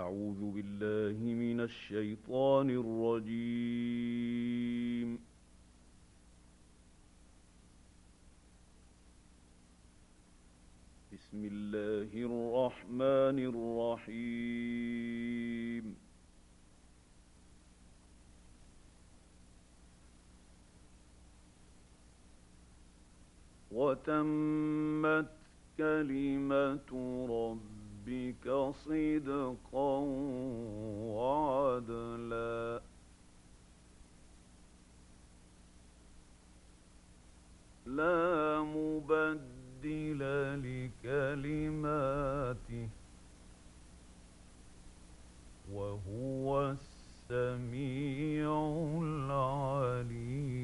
أعوذ بالله من الشيطان الرجيم. بسم الله الرحمن الرحيم. وتمت كلمة ربك صدقا وعدلا. لا مبدل لكلماته وهو السميع العليم.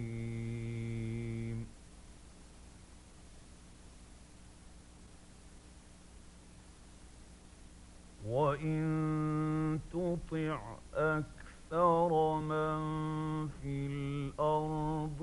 وإن تطع أكثر من في الأرض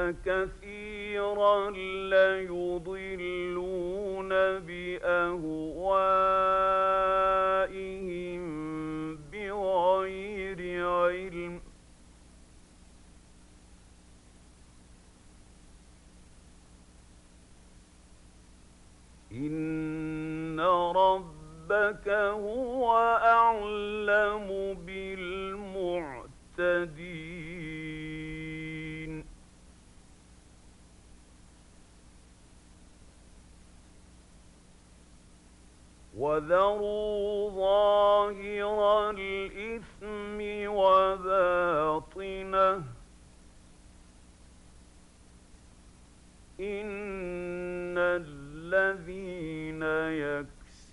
كثيرا ليضلون الذين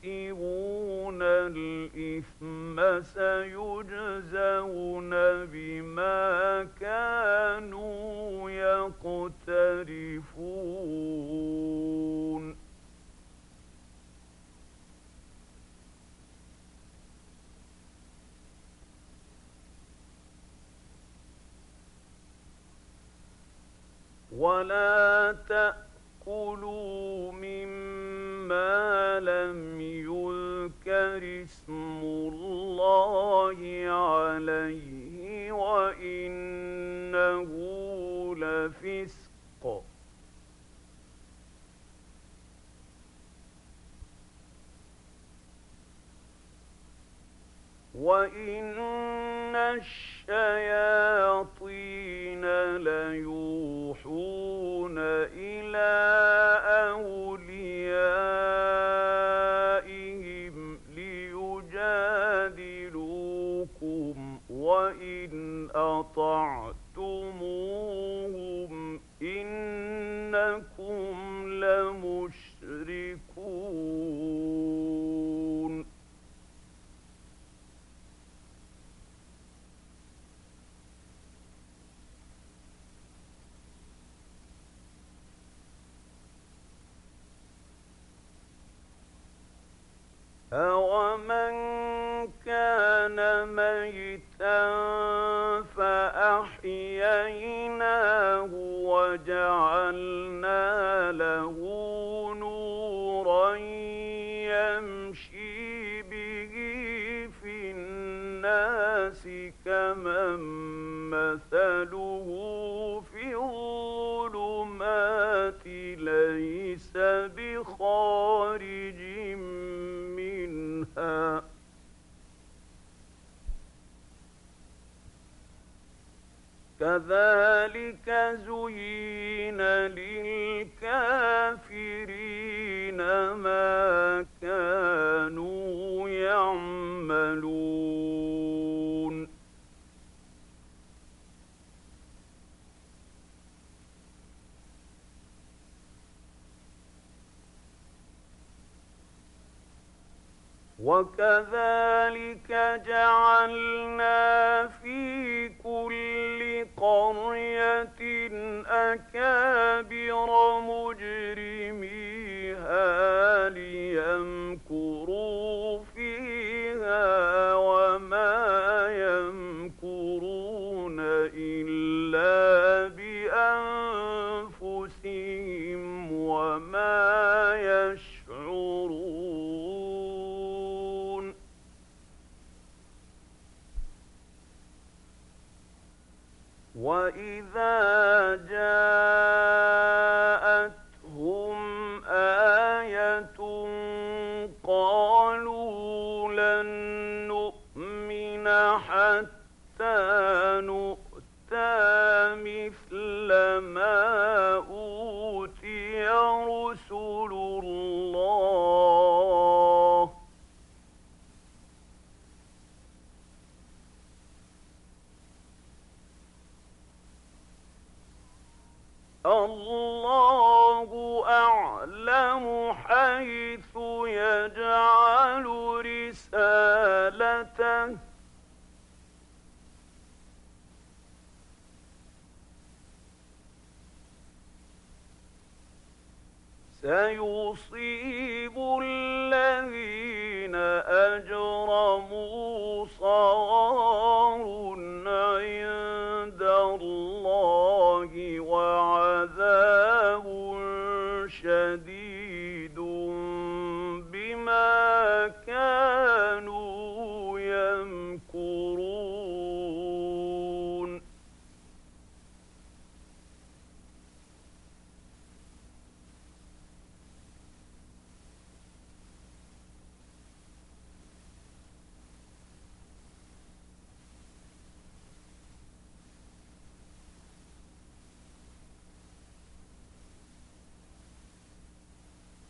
يكسبون الإثم سيجزون بما كانوا يقترفون. ولا تأكلوا ما لم يذكر اسم الله عليه وإنه لفسق. وإن الشياطين ليوحون إلى أطعتموهم إِنَّكُمْ لَمُشْرِكُونَ. وكذلك جعلنا في كل قرية أكابر مجرمين.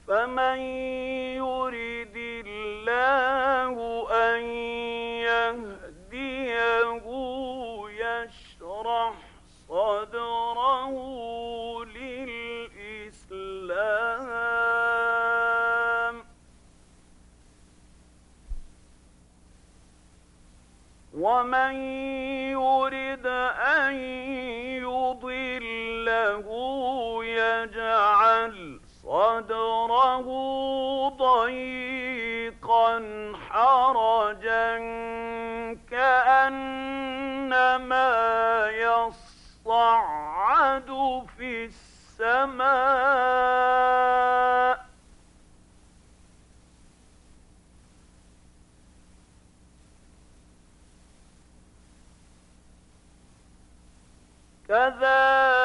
فمن مخرجا كأنما يصعد في السماء. كذلك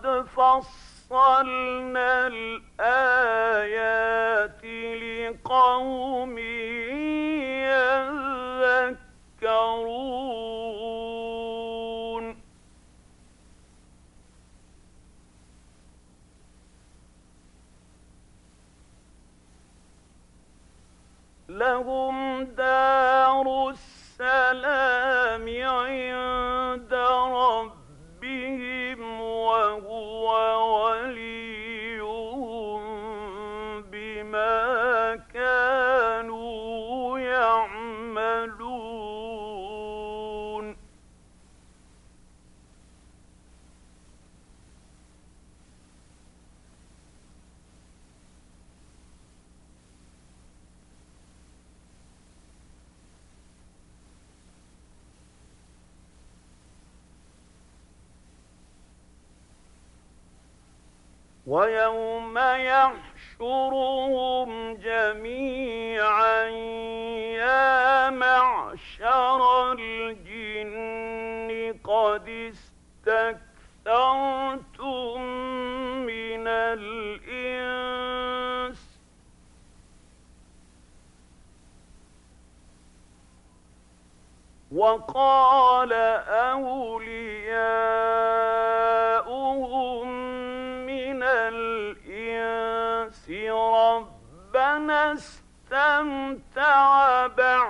قد فصلنا الآيات لقوم يذكرون. لهم ويوم يحشرهم جميعا يا معشر الجن قد استكثرتم من الإنس. وقال أولياء استمتع بعض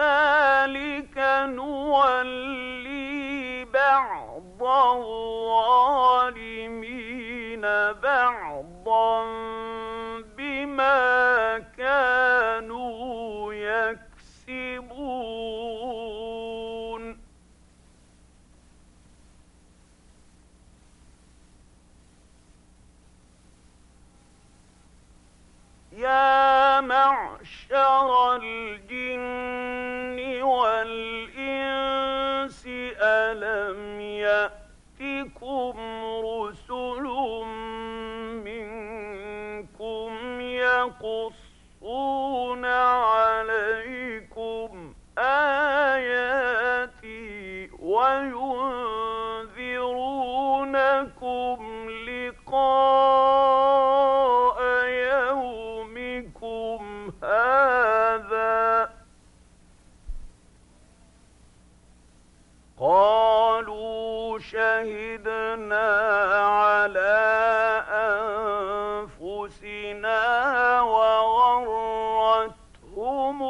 فَأَنْتَ هم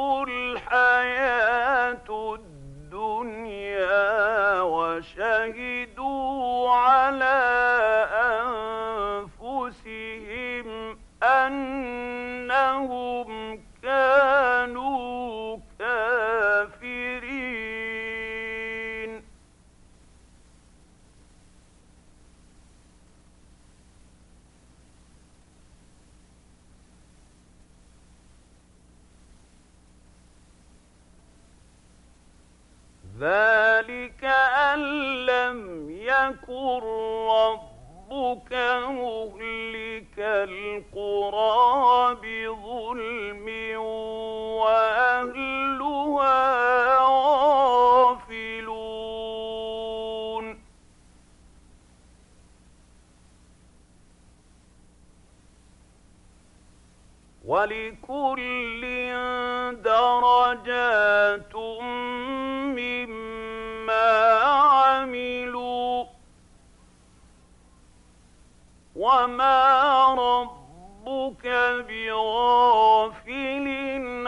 وما ربك بغافل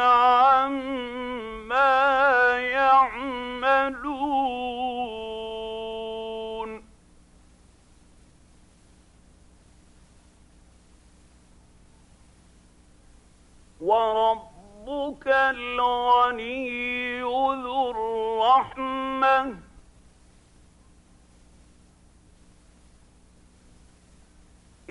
عما يعملون وربك الغني ذو الرحمه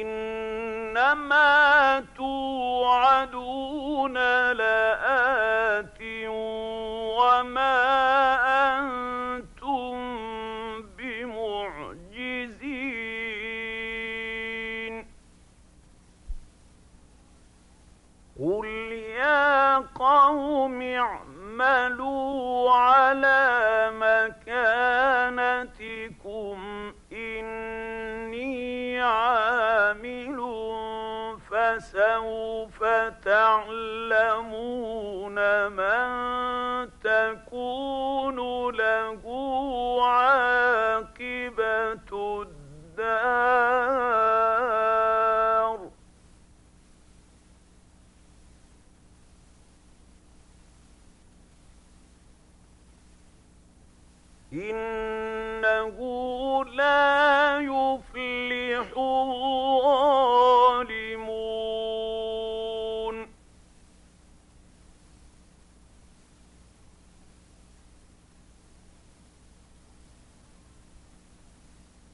إنما توعدون فسوف تعلمون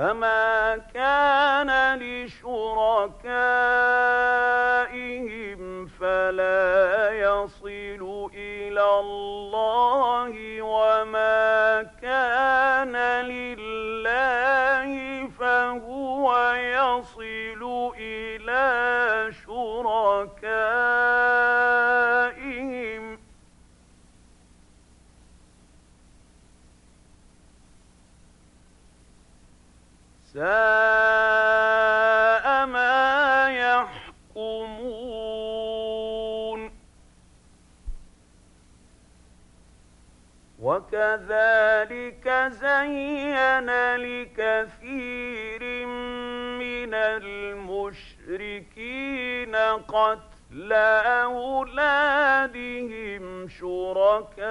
فما كان لشركائهم فلا يصل إلى الله زين لكثير من المشركين قتل أولادهم شركاؤهم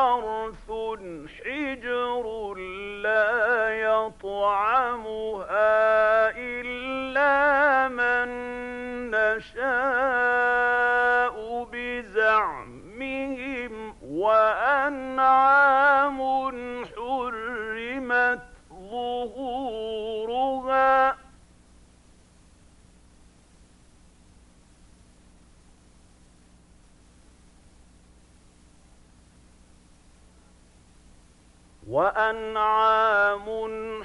وحرث حجر لا يطعمها إلا وأنعام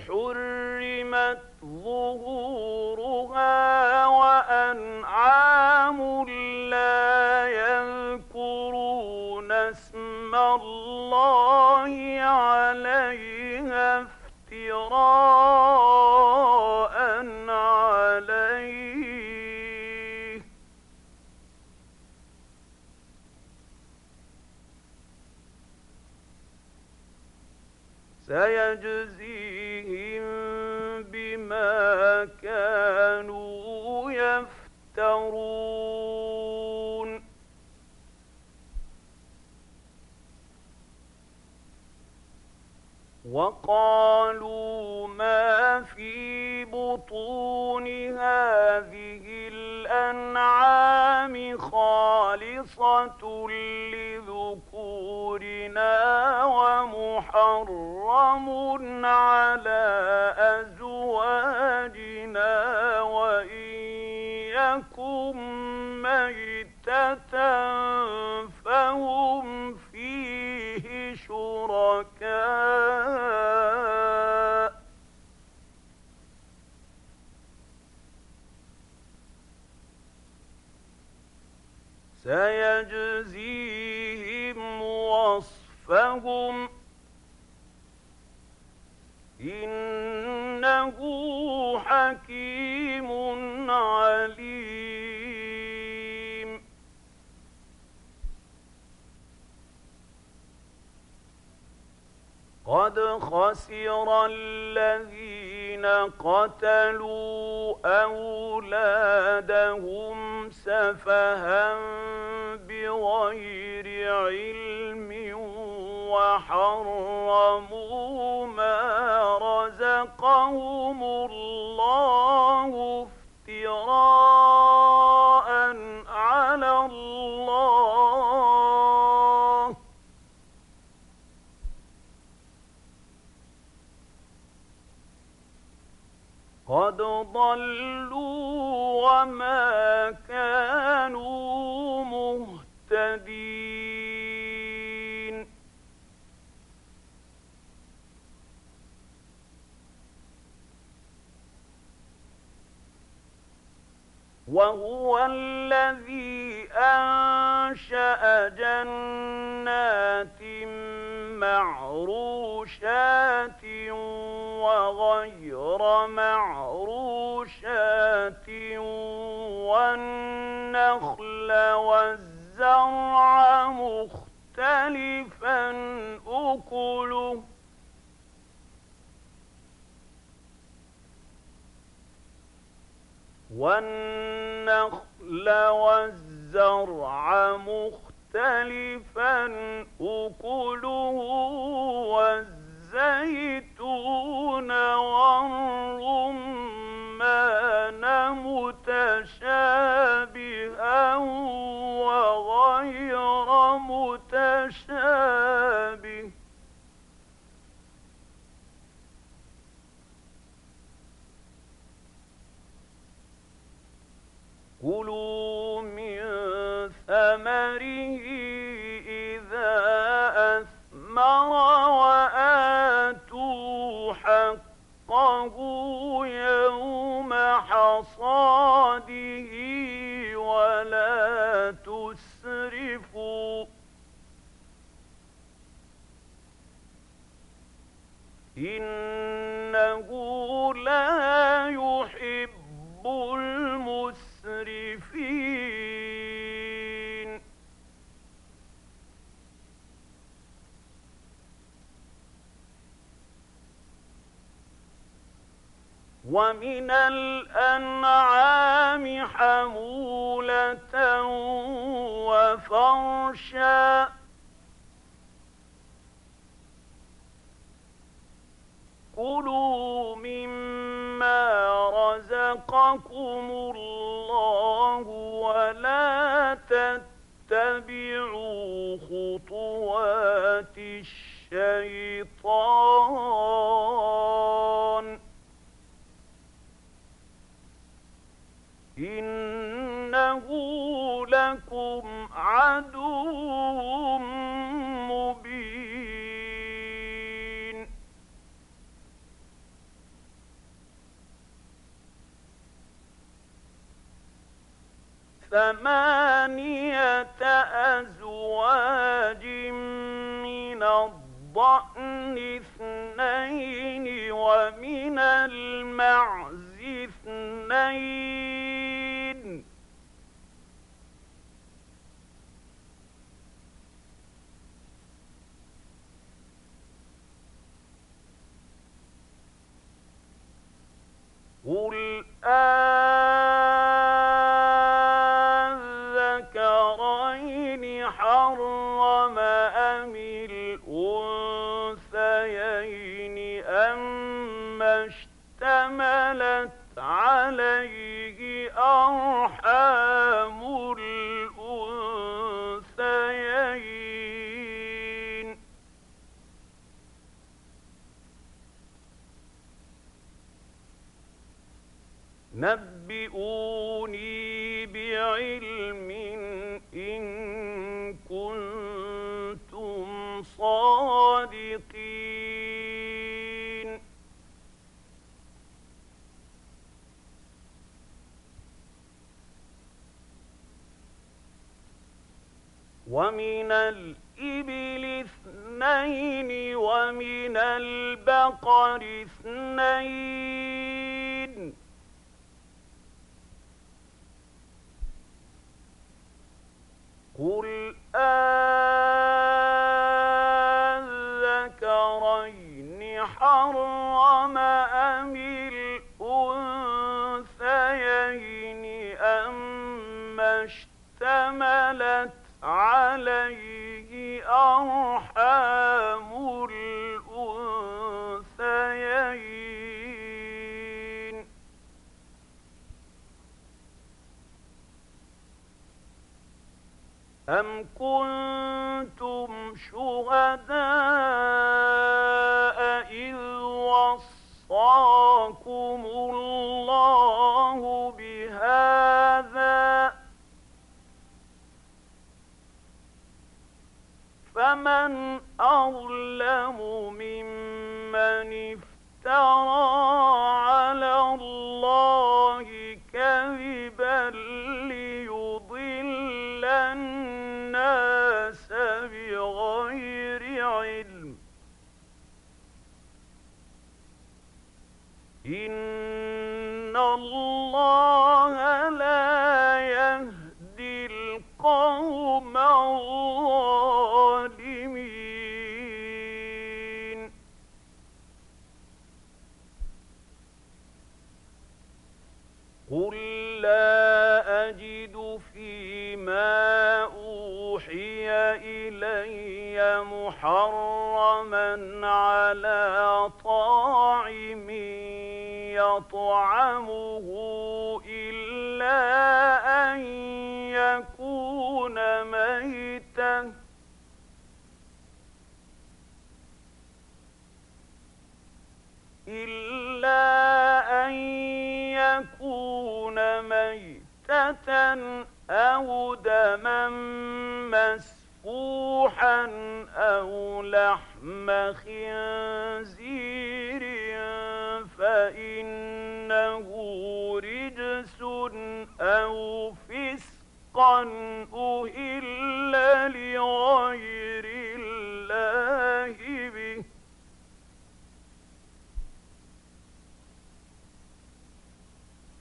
حرمت ظهورها وأنعام لا يذكرون اسم الله وقالوا ما في بطون هذه الأنعام خالصة لذكورنا ومحرم على أزواجنا وإن يكن ميتة سيجزيهم وصفهم. إنه حكيم عليم. قد خسر الذين قتلوا أولادهم سفها بغير علم وحرموا ما رزقهم الله افتراء على الله قد ضلوا وما كانوا مهتدين وهو الذي أنشأ جنات معروشات وغير معروشات والنخل والزرع مختلفا أكله. والنخل والزرع مختلفا أكله والزيتون والرمان ومن الأنعام حمولة وفرشا. كلوا مما رزقكم الله ولا تتبعوا خطوات الشيطان. ثمانية أزواج من الضأن اثنين ومن المعز اثنين. قل آه ومن الإبل اثنين ومن البقر اثنين. قل أذكرين حرم أم فمن أظلم ممن افترى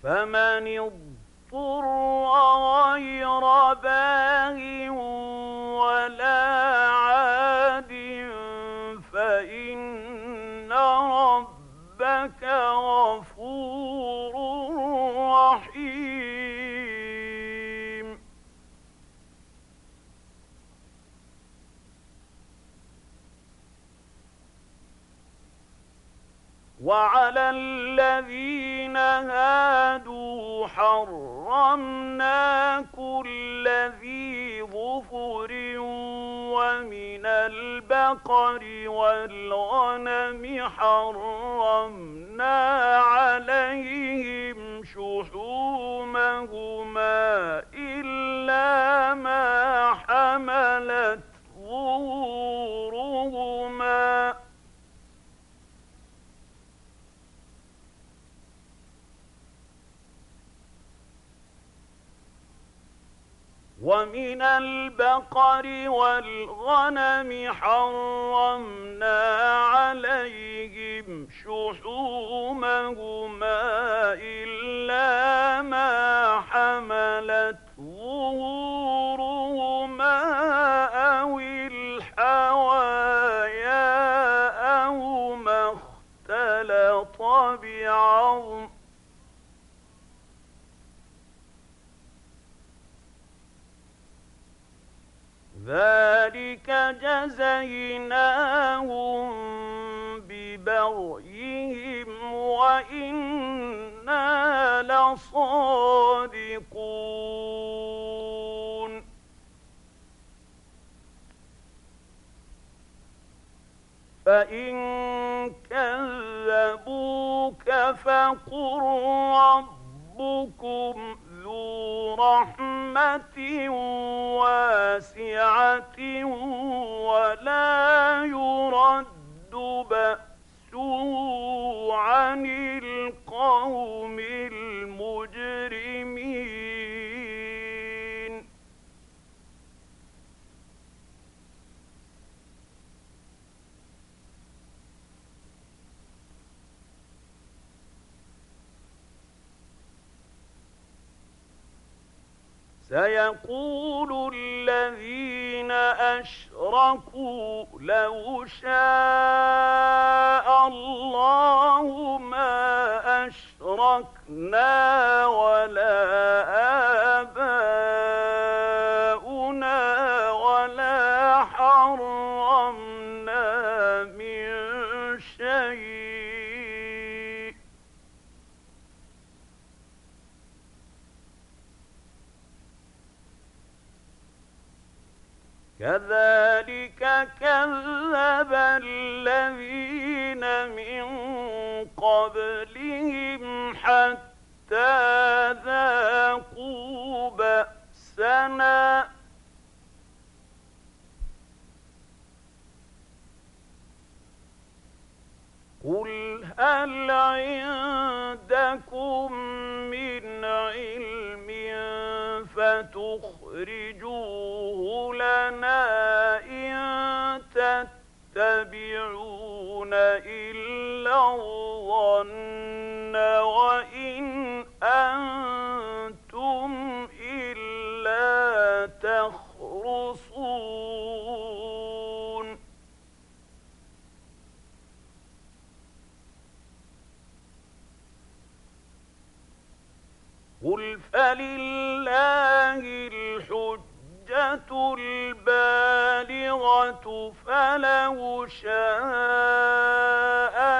فمن اضطر غير باغ ولا عاد فإن ربك غفور رحيم. وعلى الذين هادوا حرمنا كل ذي ظفر ومن البقر والغنم حرمنا عليهم شحومهما إلا ما حملت ومن البقر والغنم حرمنا عليهم شحومهما إلا ما ذلك جزيناهم ببغيهم وإنا لصادقون. فإن كذبوك فقل ربكم ذو رحمة واسعة ولا يرد بأسه عن القوم سيقول الذين أشركوا لو شاء الله ما أشركنا ولا آباؤنا كذلك كذب الذين من قبلهم حتى ذاقوا بأسنا قل هل عندكم من علم فتخرجوه الظن وإن أنتم إلا تخرصون. قل فلله الحجة البالغة فلو شاء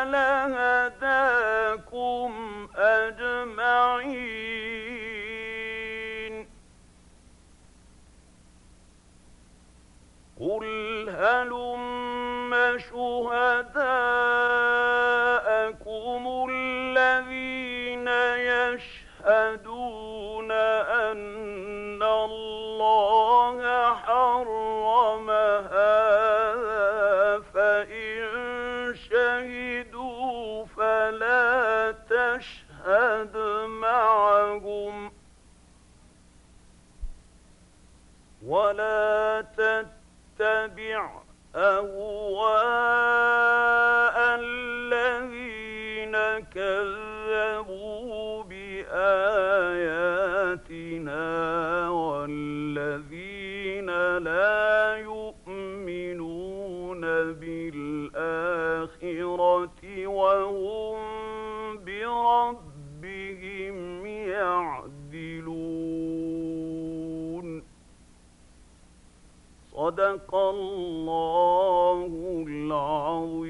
لهداكم أجمعين. قل هلم شهداءكم أهواء صدق الله العظيم.